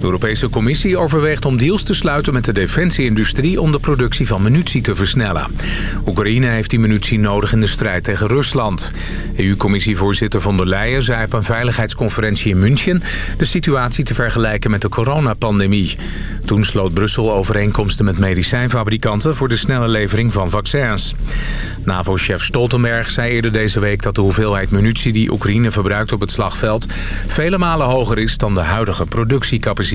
De Europese Commissie overweegt om deals te sluiten met de defensieindustrie... om de productie van munitie te versnellen. Oekraïne heeft die munitie nodig in de strijd tegen Rusland. EU-commissievoorzitter von der Leyen zei op een veiligheidsconferentie in München... de situatie te vergelijken met de coronapandemie. Toen sloot Brussel overeenkomsten met medicijnfabrikanten... voor de snelle levering van vaccins. NAVO-chef Stoltenberg zei eerder deze week dat de hoeveelheid munitie... die Oekraïne verbruikt op het slagveld vele malen hoger is dan de huidige productiecapaciteit.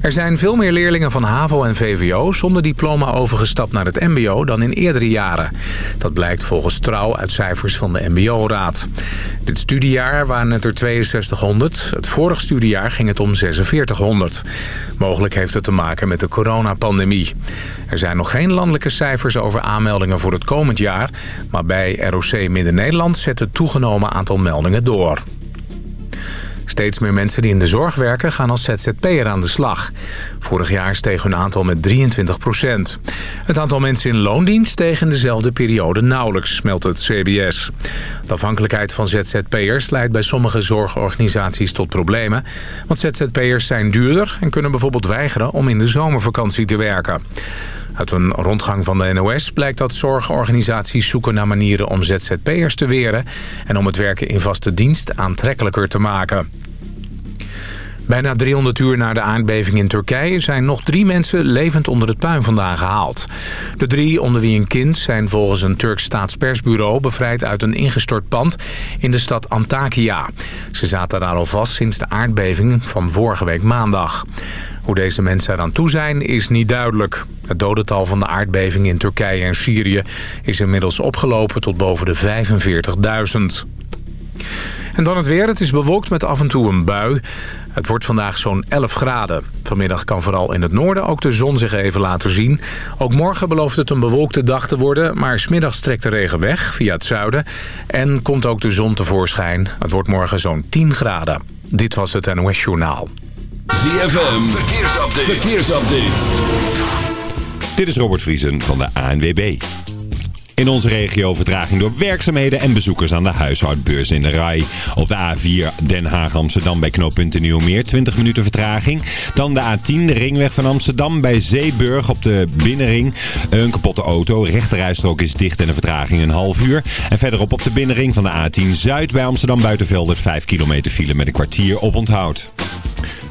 Er zijn veel meer leerlingen van HAVO en VWO zonder diploma overgestapt naar het mbo dan in eerdere jaren. Dat blijkt volgens Trouw uit cijfers van de mbo-raad. Dit studiejaar waren het er 6200. Het vorig studiejaar ging het om 4600. Mogelijk heeft het te maken met de coronapandemie. Er zijn nog geen landelijke cijfers over aanmeldingen voor het komend jaar. Maar bij ROC Midden-Nederland zet het toegenomen aantal meldingen door. Steeds meer mensen die in de zorg werken gaan als ZZP'er aan de slag. Vorig jaar steeg hun aantal met 23 procent. Het aantal mensen in loondienst steeg in dezelfde periode nauwelijks, meldt het CBS. De afhankelijkheid van ZZP'ers leidt bij sommige zorgorganisaties tot problemen. Want ZZP'ers zijn duurder en kunnen bijvoorbeeld weigeren om in de zomervakantie te werken. Uit een rondgang van de NOS blijkt dat zorgorganisaties zoeken naar manieren om ZZP'ers te weren... en om het werken in vaste dienst aantrekkelijker te maken. Bijna 300 uur na de aardbeving in Turkije zijn nog drie mensen levend onder het puin vandaan gehaald. De drie, onder wie een kind, zijn volgens een Turks staatspersbureau bevrijd uit een ingestort pand in de stad Antakya. Ze zaten daar al vast sinds de aardbeving van vorige week maandag. Hoe deze mensen eraan toe zijn is niet duidelijk. Het dodental van de aardbeving in Turkije en Syrië is inmiddels opgelopen tot boven de 45.000. En dan het weer. Het is bewolkt met af en toe een bui. Het wordt vandaag zo'n 11 graden. Vanmiddag kan vooral in het noorden ook de zon zich even laten zien. Ook morgen belooft het een bewolkte dag te worden... maar smiddags trekt de regen weg via het zuiden... en komt ook de zon tevoorschijn. Het wordt morgen zo'n 10 graden. Dit was het NOS Journaal. ZFM, verkeersupdate. verkeersupdate. Dit is Robert Vriesen van de ANWB. In onze regio vertraging door werkzaamheden en bezoekers aan de huishoudbeurs in de RAI. Op de A4 Den Haag-Amsterdam bij knooppunt Nieuwmeer 20 minuten vertraging. Dan de A10, de ringweg van Amsterdam bij Zeeburg op de binnenring. Een kapotte auto, rechterrijstrook is dicht en een vertraging een half uur. En verderop op de binnenring van de A10 Zuid bij Amsterdam Buitenveldert 5 kilometer file met een kwartier op onthoud.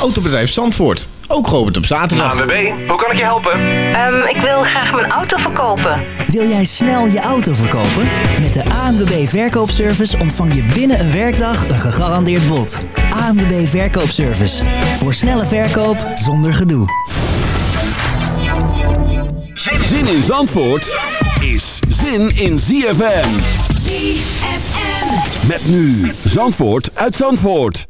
Autobedrijf Zandvoort. Ook geopend op zaterdag. ANWB, hoe kan ik je helpen? Um, ik wil graag mijn auto verkopen. Wil jij snel je auto verkopen? Met de ANWB Verkoopservice ontvang je binnen een werkdag een gegarandeerd bod. ANWB Verkoopservice. Voor snelle verkoop zonder gedoe. Zin in Zandvoort is zin in ZFM. ZFM. Met nu Zandvoort uit Zandvoort.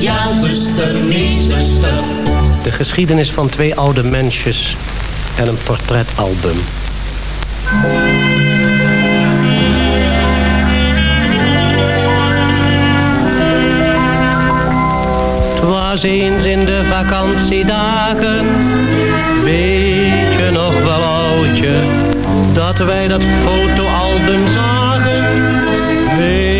Ja, zuster, nee, zuster. De geschiedenis van twee oude mensjes en een portretalbum. Het was eens in de vakantiedagen, weet je nog wel oudje, dat wij dat fotoalbum zagen. Weet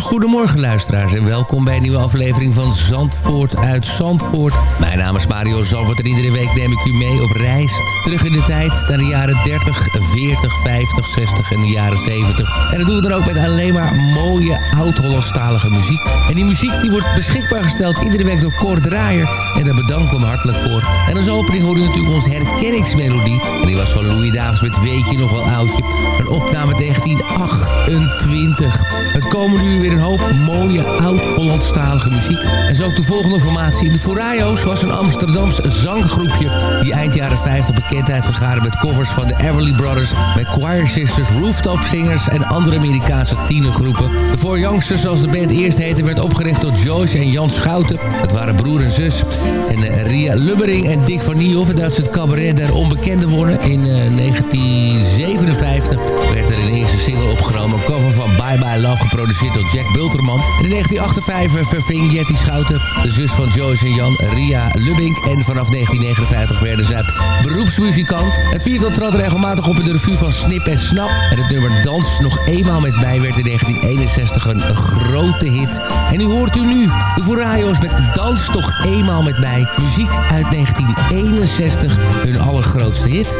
goedemorgen luisteraars en welkom bij een nieuwe aflevering van Zandvoort uit Zandvoort. Mijn naam is Mario Zandvoort en iedere week neem ik u mee op reis. Terug in de tijd naar de jaren 30, 40, 50, 60 en de jaren 70. En dat doen we dan ook met alleen maar mooie oud-Hollandstalige muziek. En die muziek die wordt beschikbaar gesteld iedere week door Cor Draaier. En daar bedanken we hem hartelijk voor. En als opening hoorde u natuurlijk onze herkenningsmelodie. En die was van Louis Davids met Weet je nog wel oudje. Een opname 1928. Het komende uur weer een hoop mooie oud-Hollandstalige muziek. En zo ook de volgende formatie. De Foraio's was een Amsterdams zanggroepje... die eind jaren 50 bekendheid vergaarde met covers van de Everly Brothers... met Choir Sisters, Rooftop Singers en andere Amerikaanse tienergroepen. De Four Youngsters, zoals de band eerst heette... werd opgericht door Joyce en Jan Schouten. Het waren broer en zus. En eh, Ria Lubbering en Dick van Niehoff... dat ze het cabaret der onbekende wonnen in eh, 1957... werd er een eerste single opgenomen, cover van Bye Bye Love, geproduceerd door Jack Bulterman. In 1958 verving Jetty Schouten, de zus van Joyce en Jan, Ria Lubbink. En vanaf 1959 werden zij beroepsmuzikant. Het viertal trad regelmatig op in de revue van Snip en Snap. En het nummer Dans nog eenmaal met mij werd in 1961 een, grote hit. En nu hoort u nu de Vorajo's met Dans toch eenmaal met mij. Muziek uit 1961, hun allergrootste hit.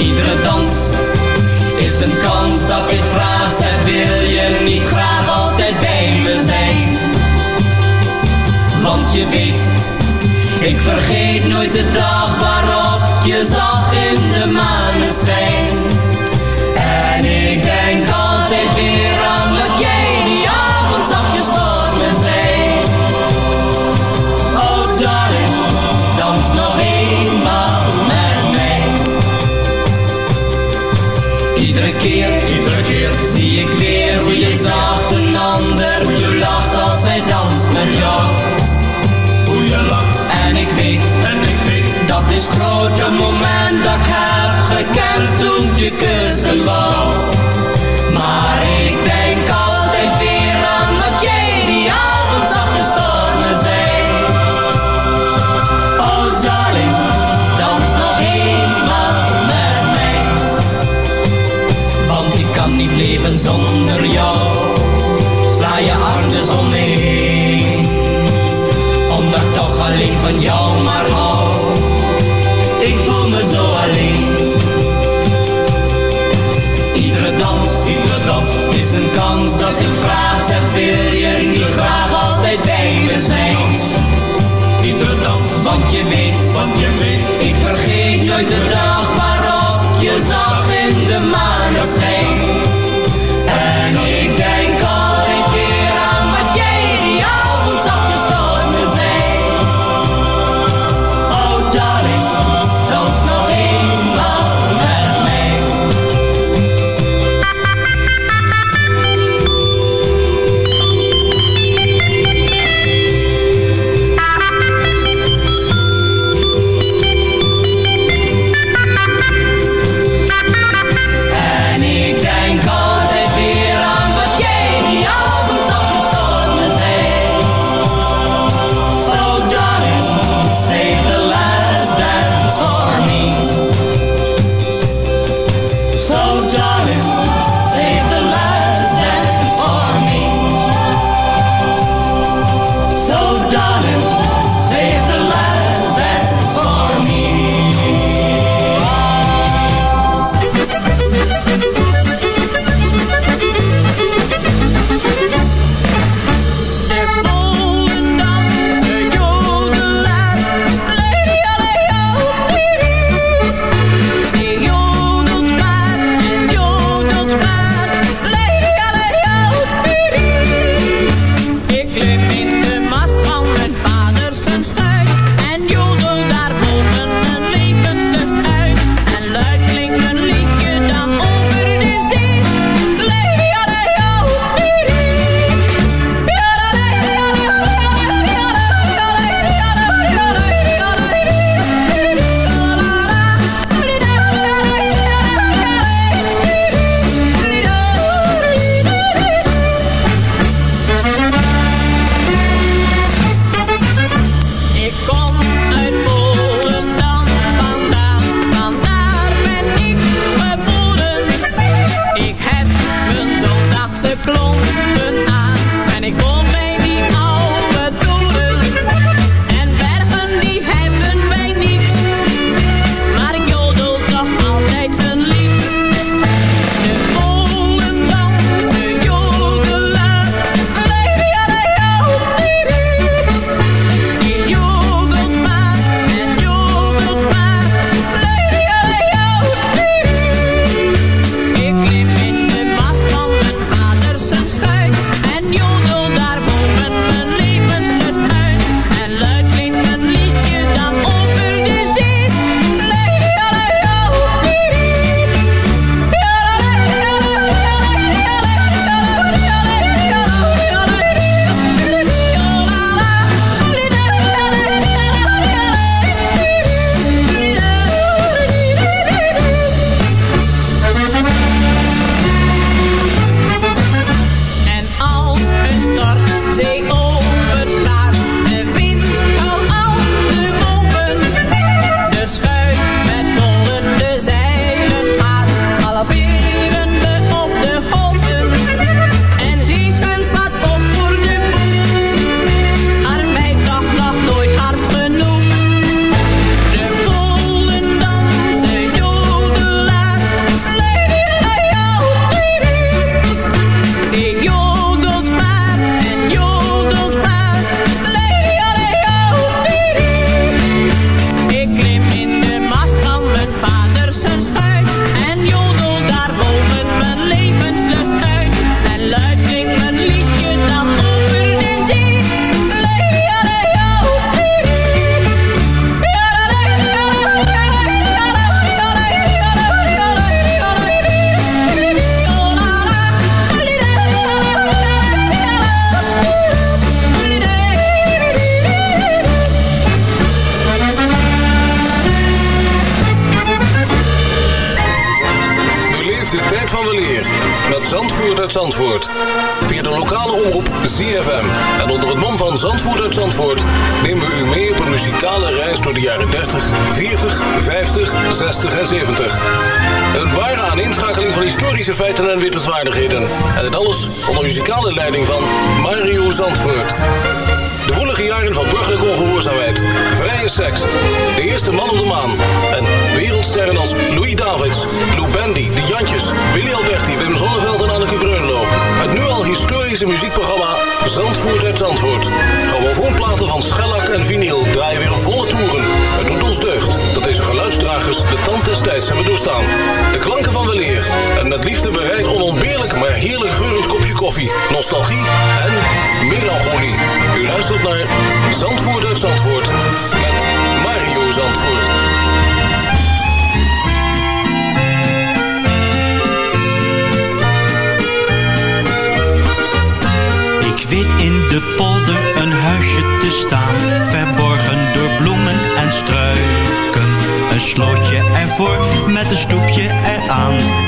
Iedere dans is een kans dat ik vraag. Zeg, wil je niet graag altijd bij me zijn? Want je weet, ik vergeet nooit de dag waarop je zag in de maneschijn. Je kussen wou.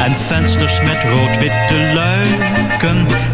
En vensters met rood-witte luiken.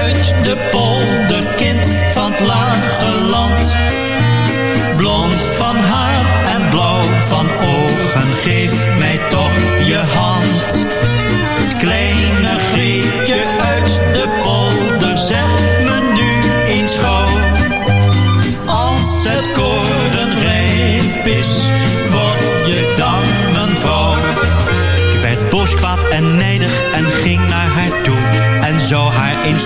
uit de polder, kind van het lage land. Blond van haar en blauw van ogen, geef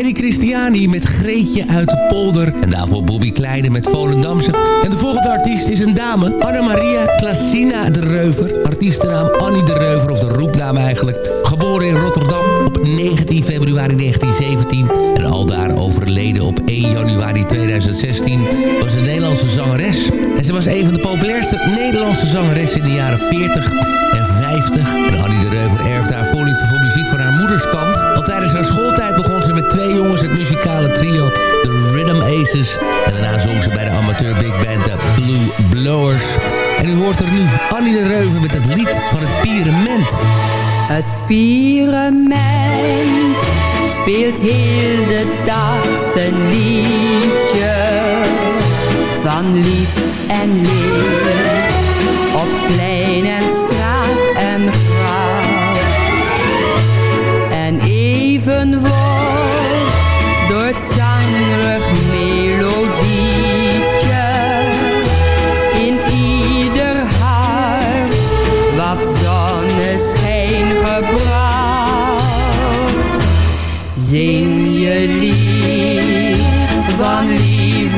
Eddie Christiani met Greetje uit de polder. En daarvoor Bobby Kleine met Volendamse. En de volgende artiest is een dame. Anna-Maria Klasina de Reuver. Artiestennaam Annie de Reuver, of de roepnaam eigenlijk. Geboren in Rotterdam op 19 februari 1917. En aldaar overleden op 1 januari 2016. Was een Nederlandse zangeres. En ze was een van de populairste Nederlandse zangeressen in de jaren 40 en 50. En Annie de Reuver erfde haar voorliefde voor muziek van haar moederskant. Al tijdens haar schooltijd begon En daarna zong ze bij de amateur big band de Blue Blowers. En u hoort er nu Annie de Reuver met het lied van het Pierement. Het Pierement speelt heel de dag zijn liedje van lief en leed op plein en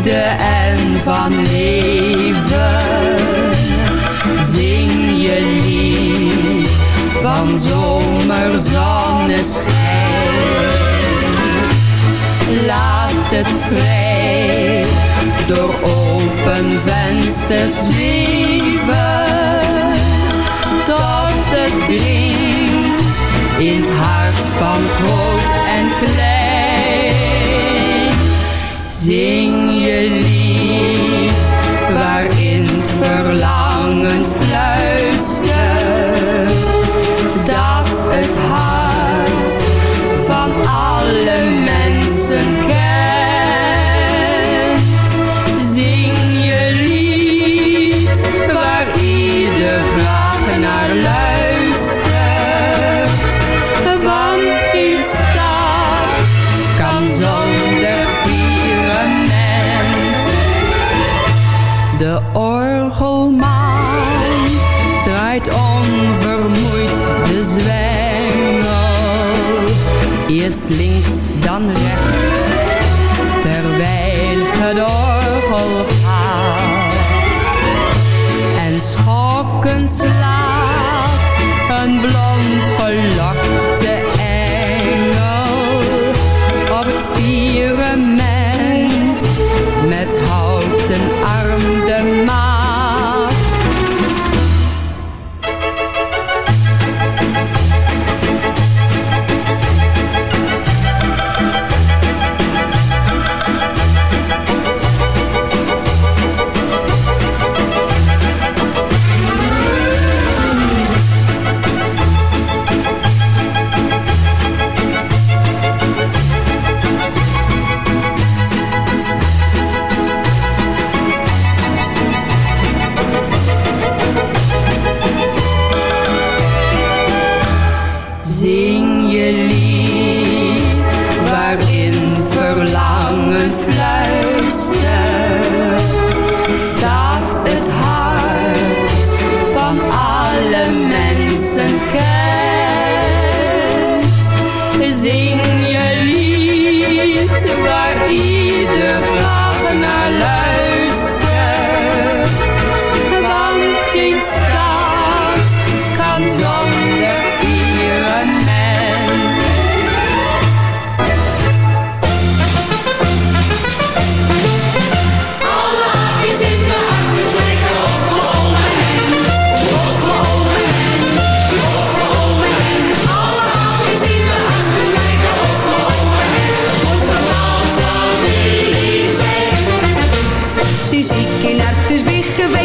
liefde en van leven. Zing je lied van zomerzonneschijn. Laat het vrij door open vensters zweven. Tot het dringt in het hart van groot en klein zing je lief, waarin het verlangen Eerst links, dan rechts. Terwijl het orgel gaat. En schokkend slaat een blond gelang.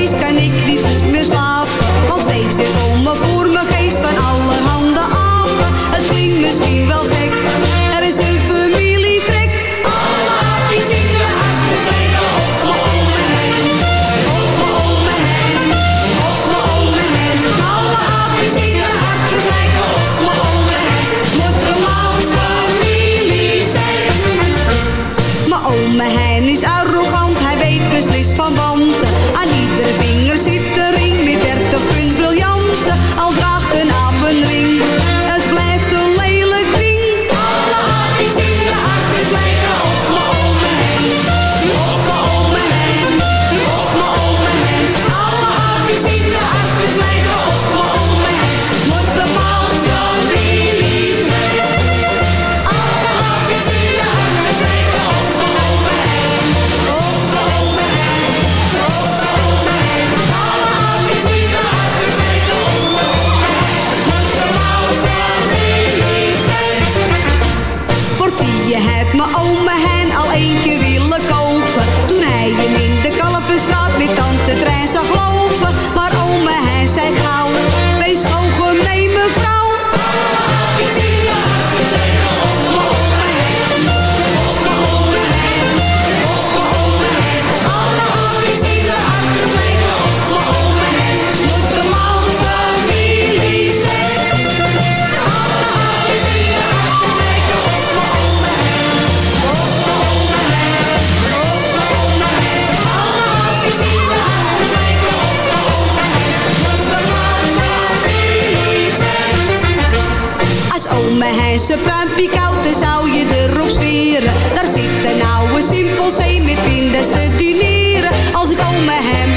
kan ik niet goed meer slapen. Want steeds weer komen voor mijn geest van allerhande apen. Het klinkt misschien wel gek. Koud, dan zou je erop sferen. Daar zit een oude simpelzee met pindas te dineren. Als ik ome hem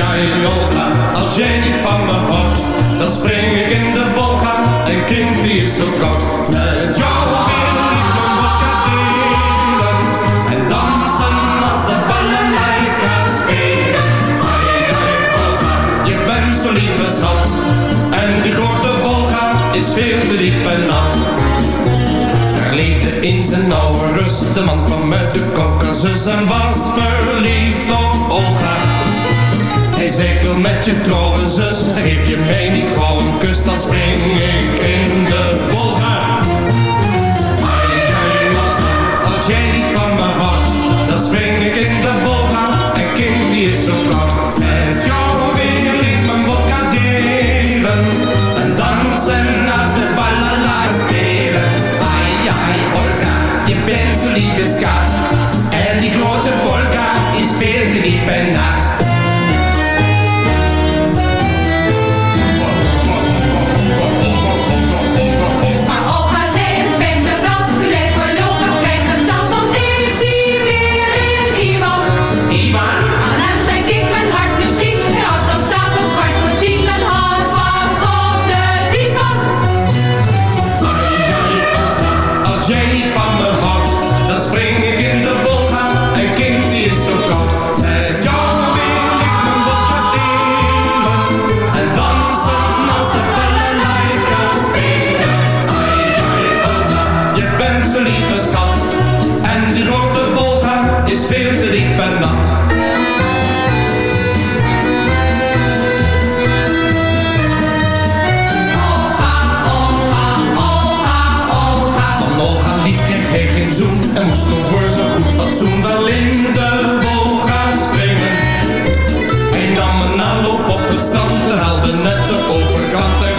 Ai, Olga, als jij niet van me houdt, dan spring ik in de wolga. Een kind die is zo koud. Met jou wil ik mijn vodka delen. En dansen als de spelen. Ai, ai, Olga, je bent zo lieve schat. En die grote wolga is veel te diep en nat. Er leefde in zijn oude rust, de man kwam uit de Caucasus en was met je trouwen zus. Geef je mij niet gauw een kus Dan spring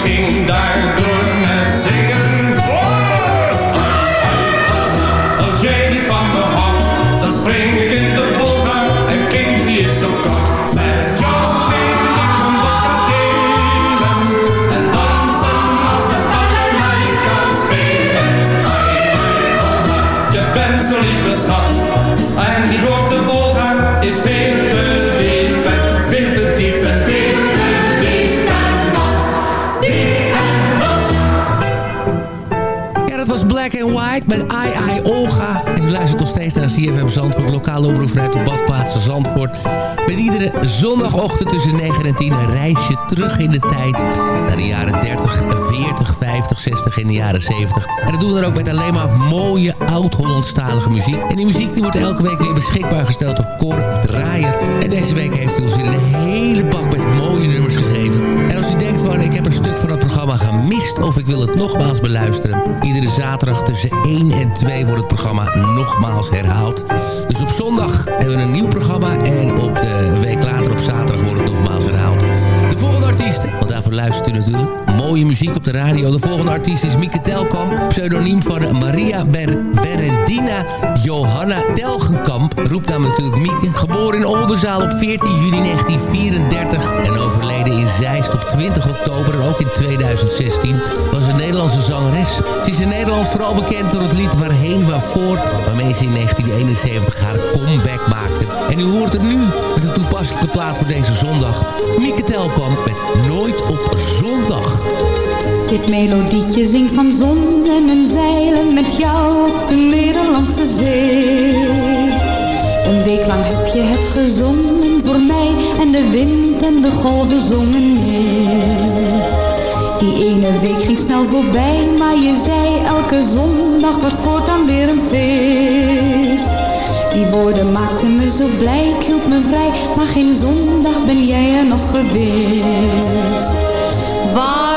overkant En lokale omroep vanuit de badplaatsen Zandvoort. Met iedere zondagochtend tussen 9 en 10 een reisje terug in de tijd. Naar de jaren 30, 40, 50, 60 en de jaren 70. En dat doen we dan ook met alleen maar mooie oud-Hollandstalige muziek. En die muziek die wordt elke week weer beschikbaar gesteld door Cor Draaier. En deze week heeft hij ons weer een hele bak met mooie nummers gegeven. En als u denkt van ik heb een stuk van programma gemist of ik wil het nogmaals beluisteren. Iedere zaterdag tussen 1 en 2 wordt het programma nogmaals herhaald. Dus op zondag hebben we een nieuw programma en op de week later op zaterdag wordt het nogmaals herhaald. Luistert u natuurlijk. Mooie muziek op de radio. De volgende artiest is Mieke Telkamp. Pseudoniem van Maria Ber Berendina Johanna Telgenkamp. Roepnaam natuurlijk Mieke. Geboren in Oldenzaal op 14 juni 1934. En overleden in Zeist op 20 oktober. En ook in 2016 was een Nederlandse zangeres. Ze is in Nederland vooral bekend door het lied Waarheen Waarvoor. Waarmee ze in 1971 haar comeback maakte. En u hoort het nu met een toepasselijke plaat voor deze zondag. Mieke Telkamp met Nooit op Zondag. Dit melodietje zingt van zonnen en zeilen met jou op de Nederlandse zee. Een week lang heb je het gezongen voor mij en de wind en de golven zongen mee. Die ene week ging snel voorbij, maar je zei elke zondag wordt voortaan weer een feest. Die woorden maakten me zo blij, hield me vrij, maar geen zondag ben jij er nog geweest. Waarom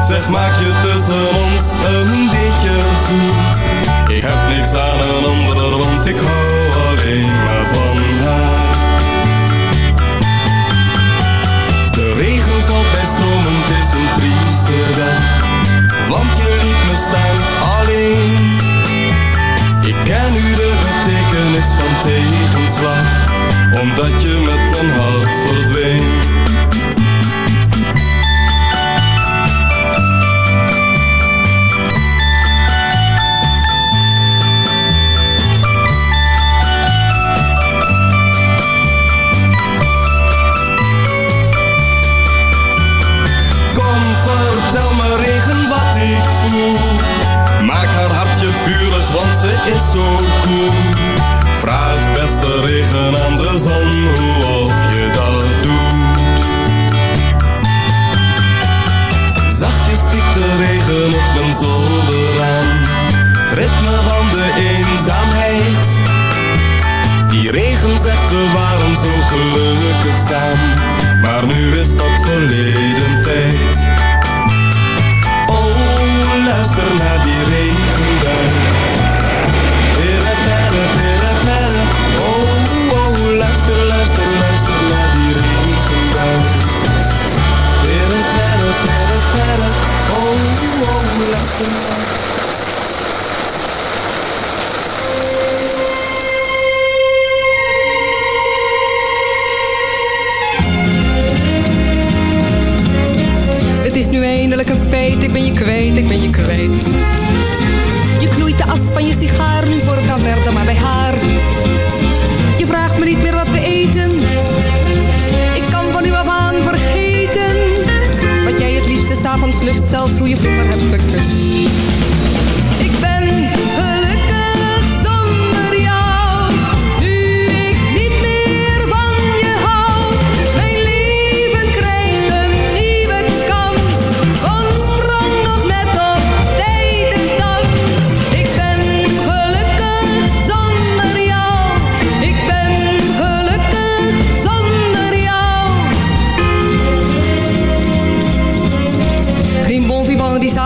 Zeg, maak je tussen ons een beetje goed. Ik heb niks aan een ander, want ik hou alleen maar van haar. De regen valt bij stromen, het is een trieste dag. Want je liet me staan alleen. Ik ken nu de betekenis van tegenslag, omdat je met mijn hart is zo koel. Vraag beste regen aan de zon hoe of je dat doet. Zachtjes stikt de regen op mijn zolder aan. Ritme van de eenzaamheid. Die regen zegt we waren zo gelukkig samen. Maar nu is dat verleden tijd. Oh, luister naar die regenbui. Het is nu eindelijk een feit, ik ben je kwijt, ik ben je kwijt. Je knoeit de as van je sigaar, nu voor kan verder, maar bij haar. Je vraagt me niet meer wat we eten. Ik kan van u af aan vergeten. Wat jij het liefste s'avonds lust, zelfs hoe je vroeger hebt gekust. Ik ben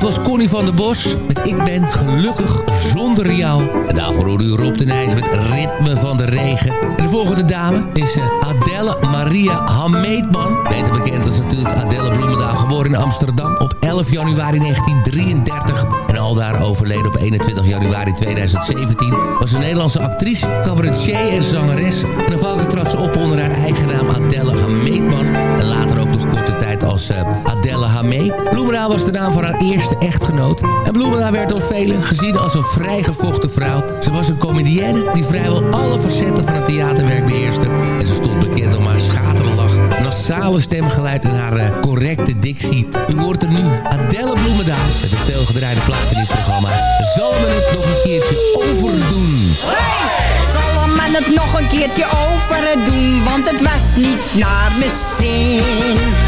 Dat was Connie van der Bos met Ik ben gelukkig zonder jou. En daarvoor hoorde u Rob de Nijs met Ritme van de Regen. En de volgende dame is eh, Adelle Maria Hameetman. Beter bekend als natuurlijk Adelle Bloemendaal, geboren in Amsterdam op 11 januari 1933. En aldaar overleden op 21 januari 2017. Was een Nederlandse actrice, cabaretier en zangeres. En aanvankelijk trad ze op onder haar eigen naam Adelle Hameetman. Als eh, Adelle Hamee. Bloemendaal was de naam van haar eerste echtgenoot. En Bloemendaal werd door velen gezien als een vrijgevochten vrouw. Ze was een comedienne die vrijwel alle facetten van het theaterwerk beheerste. En ze stond bekend om haar schaterlach, nasale stemgeluid en haar eh, correcte dictie. U hoort er nu Adelle Bloemendaal met een veelgedraaide plaat in dit programma. Zal men het nog een keertje overdoen? Zal men het nog een keertje over doen, want het was niet naar mijn zin.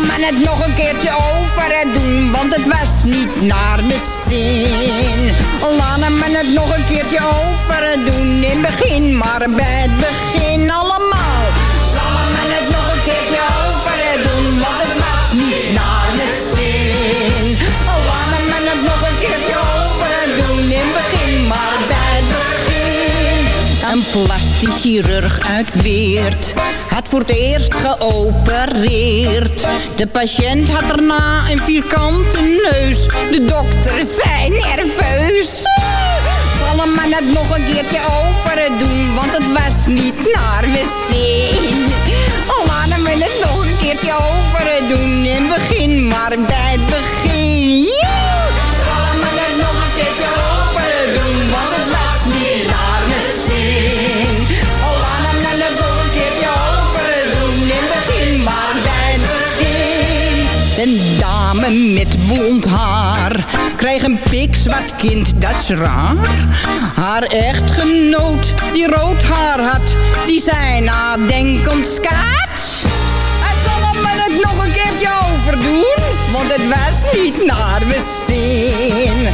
Men het nog een keertje over doen, want het was niet naar mijn zin. Laat men het nog een keertje over doen, in begin maar bij het begin allemaal. Zal men het nog een keertje over doen, want het was niet naar mijn zin. Laat men het nog een keertje over doen, in begin maar bij het begin. Een plastisch chirurg uit had voor het eerst geopereerd. De patiënt had daarna een vierkante neus. De dokter zei nerveus. Vallen maar net nog een keertje over doen, want het was niet naar mijn zin. Laten we het nog een keertje over doen, in begin maar bij het begin. Met blond haar kreeg een pikzwart kind, dat is raar. Haar echtgenoot, die rood haar had, die zei nadenkend skat. Hij zal hem het nog een keertje overdoen, want het was niet naar mijn zin.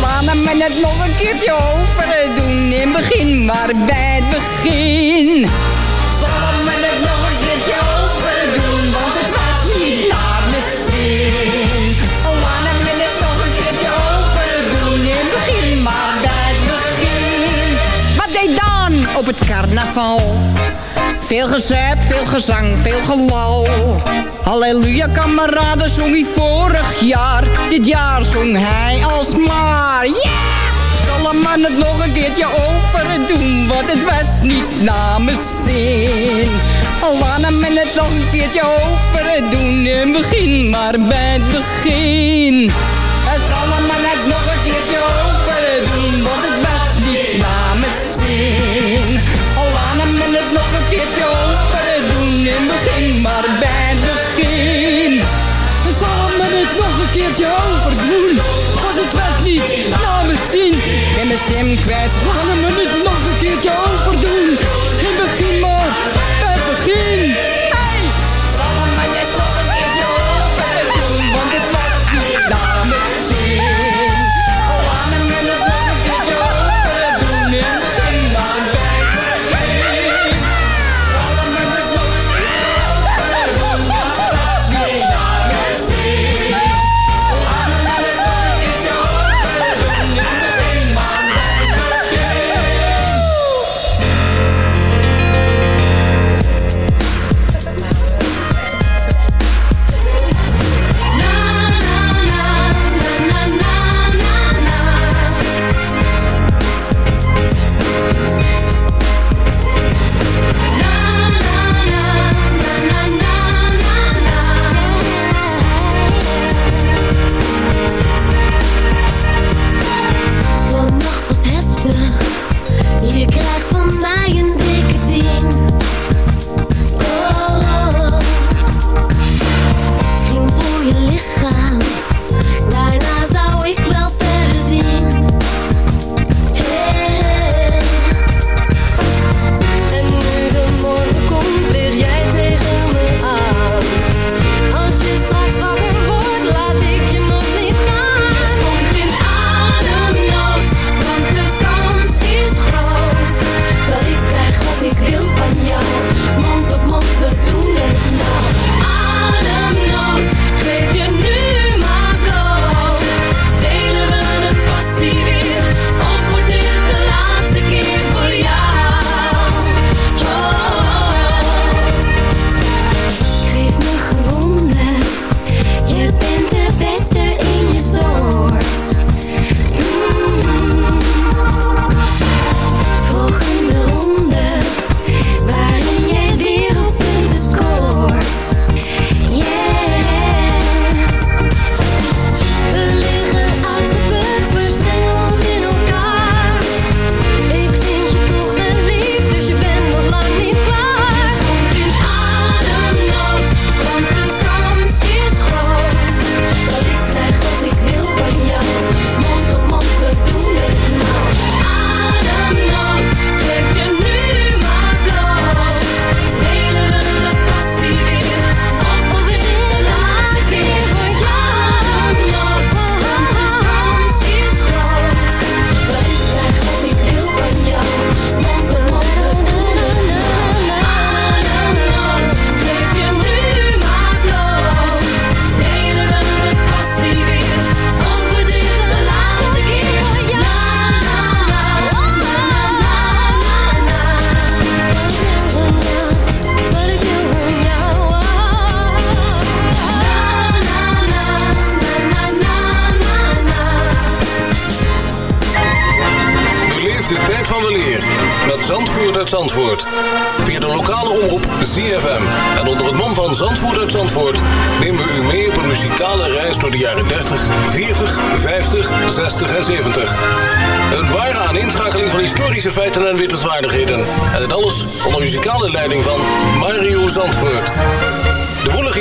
Laat hem het nog een keertje overdoen, in begin maar bij het begin. Het carnaval? Veel gezuip, veel gezang, veel gelal. Halleluja, kameraden, zong hij vorig jaar. Dit jaar zong hij alsmaar. Yeah! Zal een man het nog een keertje over doen, want het was niet namens zin. Laat hem het nog een keertje over doen, en begin maar bij het begin. Zal maar bij het. En zal hem het nog een keertje over doen, want het was niet namens zin. Ik ben mijn stem kwijt, laat hem het nog een keertje over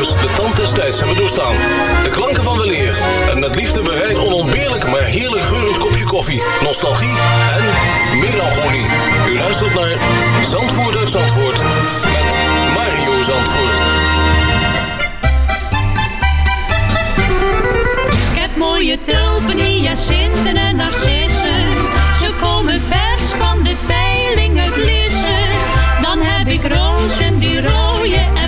dus de tand des tijds hebben doorstaan. De klanken van weleer en met liefde bereid onontbeerlijk maar heerlijk geurend kopje koffie, nostalgie en melancholie. U luistert naar Zandvoort uit Zandvoort met Mario Zandvoort. Ik heb mooie tulpen, hyacinten en narcissen. Ze komen vers van de veilingen blissen. Dan heb ik rozen die rooien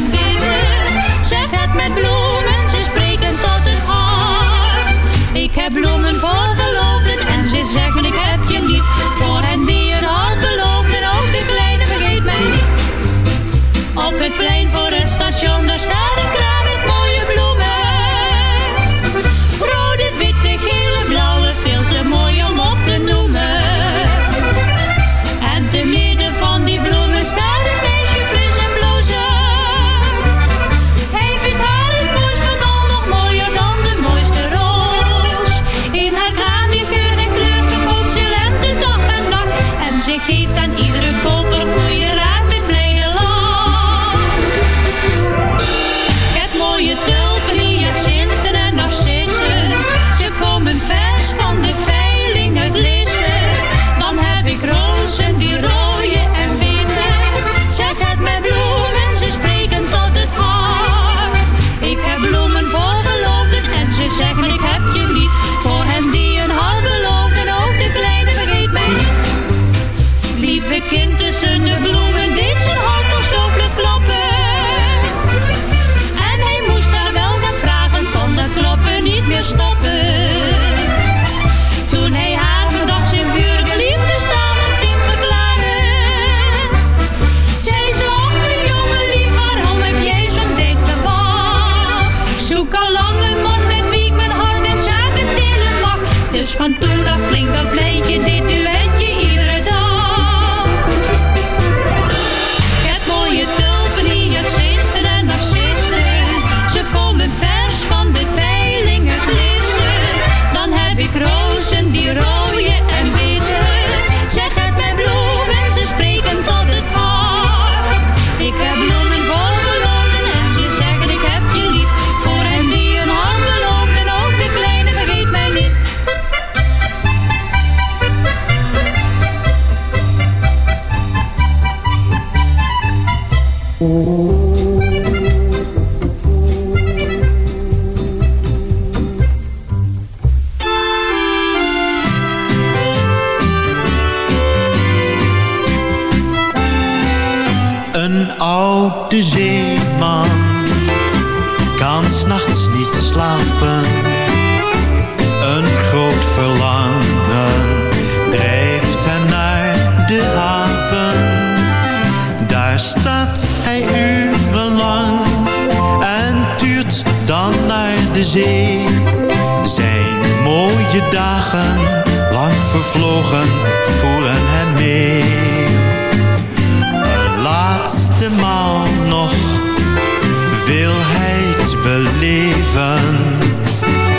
Beleven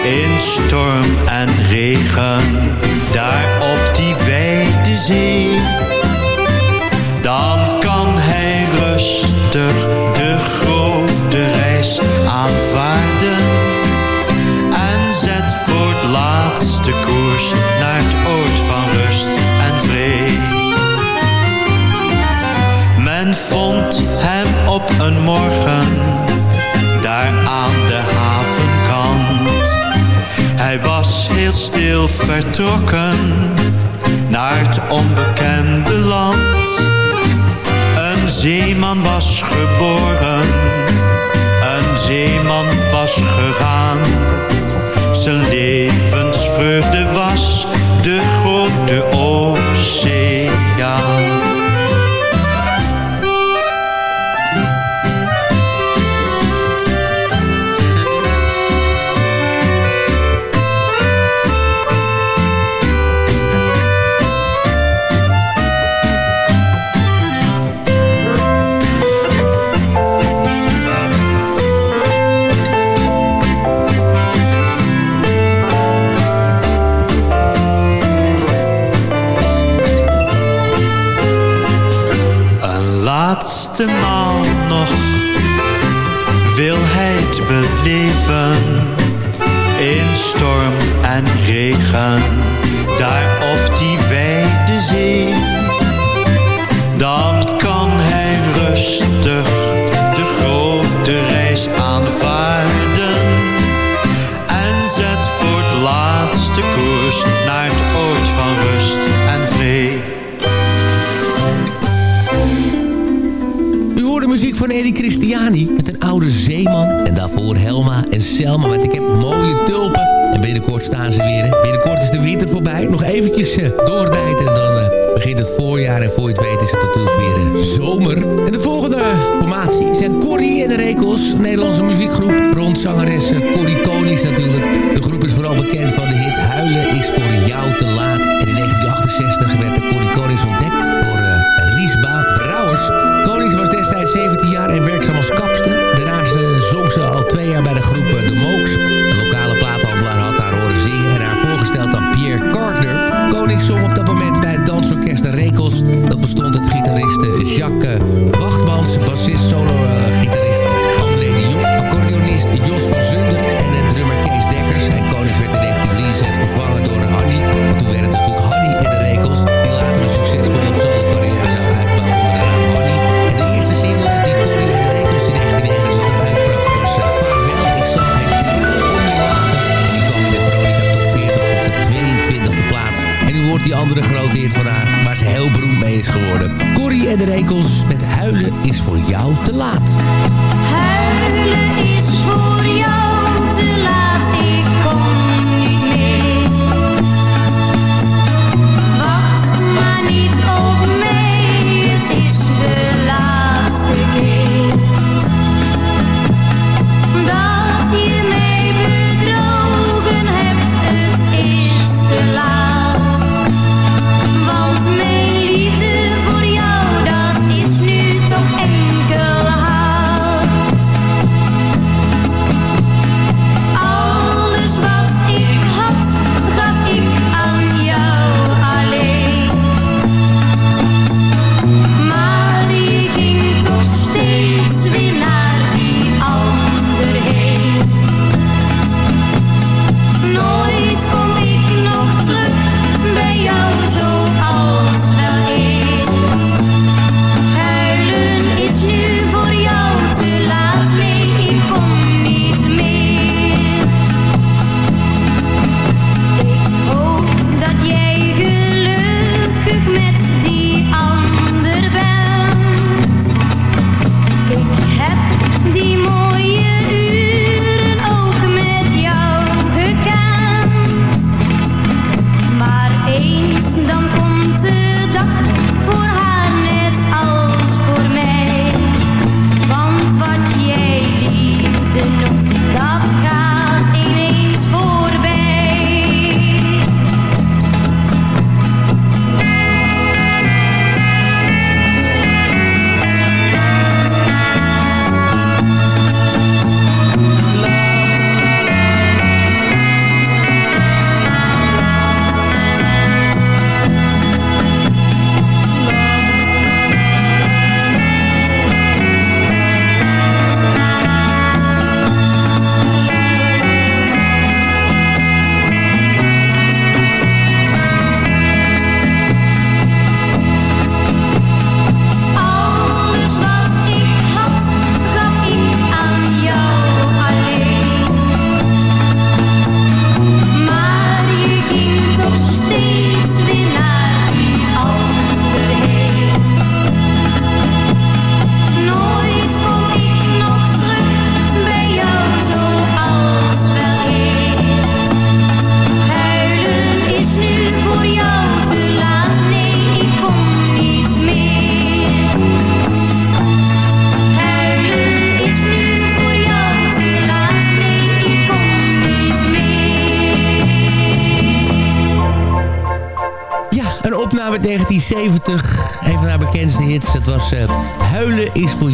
in storm en regen, daar op die wijde zee. Dan kan hij rustig de grote reis aanvaarden. En zet voor het laatste koers naar het oord van rust en vrede. Men vond hem op een morgen stil vertrokken naar het onbekende land. Een zeeman was geboren, een zeeman was gegaan. Zijn levensvreugde was de grote oceaan. laatste maal nog wil hij het beleven. In storm en regen, daar op die wijde zee. Dan kan hij rustig de grote reis aanvaarden. En zet Eddie Christiani met een oude zeeman. En daarvoor Helma en Selma met ik heb mooie tulpen. En binnenkort staan ze weer. Binnenkort is de winter voorbij. Nog eventjes eh, doorbijten en dan eh, begint het voorjaar. En voor je het weet is het natuurlijk weer de zomer. En de volgende formatie zijn Corrie en de Rekels. Nederlandse muziekgroep rond zangeressen Corrie Konings natuurlijk. De groep is vooral bekend van de hit Huilen is voor jou te laat. Met huilen is voor jou te laat. Huilen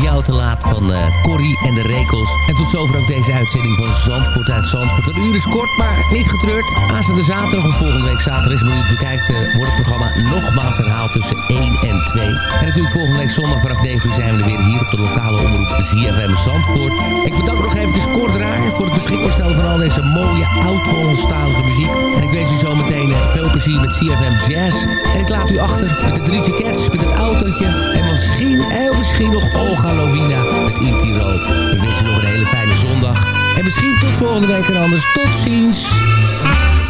En de Rekels. En tot zover ook deze uitzending van Zandvoort uit Zandvoort. Een uur is kort, maar niet getreurd. Aanstaande zaterdag of volgende week zaterdag is minuut bekijkt... Uh, wordt het programma nogmaals herhaald tussen 1 en 2. En natuurlijk volgende week zondag vanaf 9 uur zijn we er weer hier op de lokale omroep ZFM Zandvoort. Ik bedank nog even kort draaien voor het beschikbaar stellen van al deze mooie oud-Hollandstalige muziek. En ik wens u zo meteen veel plezier met CFM Jazz. En ik laat u achter met de drie cats, met het autootje. En misschien, heel misschien nog Olga Lovina met Inti. Ik wens u nog een hele fijne zondag. En misschien tot volgende week en anders. Tot ziens.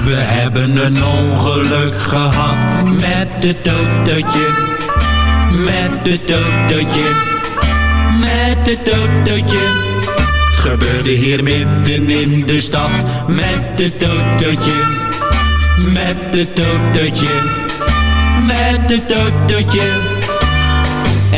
We hebben een ongeluk gehad met het autootje. Met het autootje. Met het autootje. Gebeurde hier midden in de stad met het autootje. Met het autootje. Met het autootje.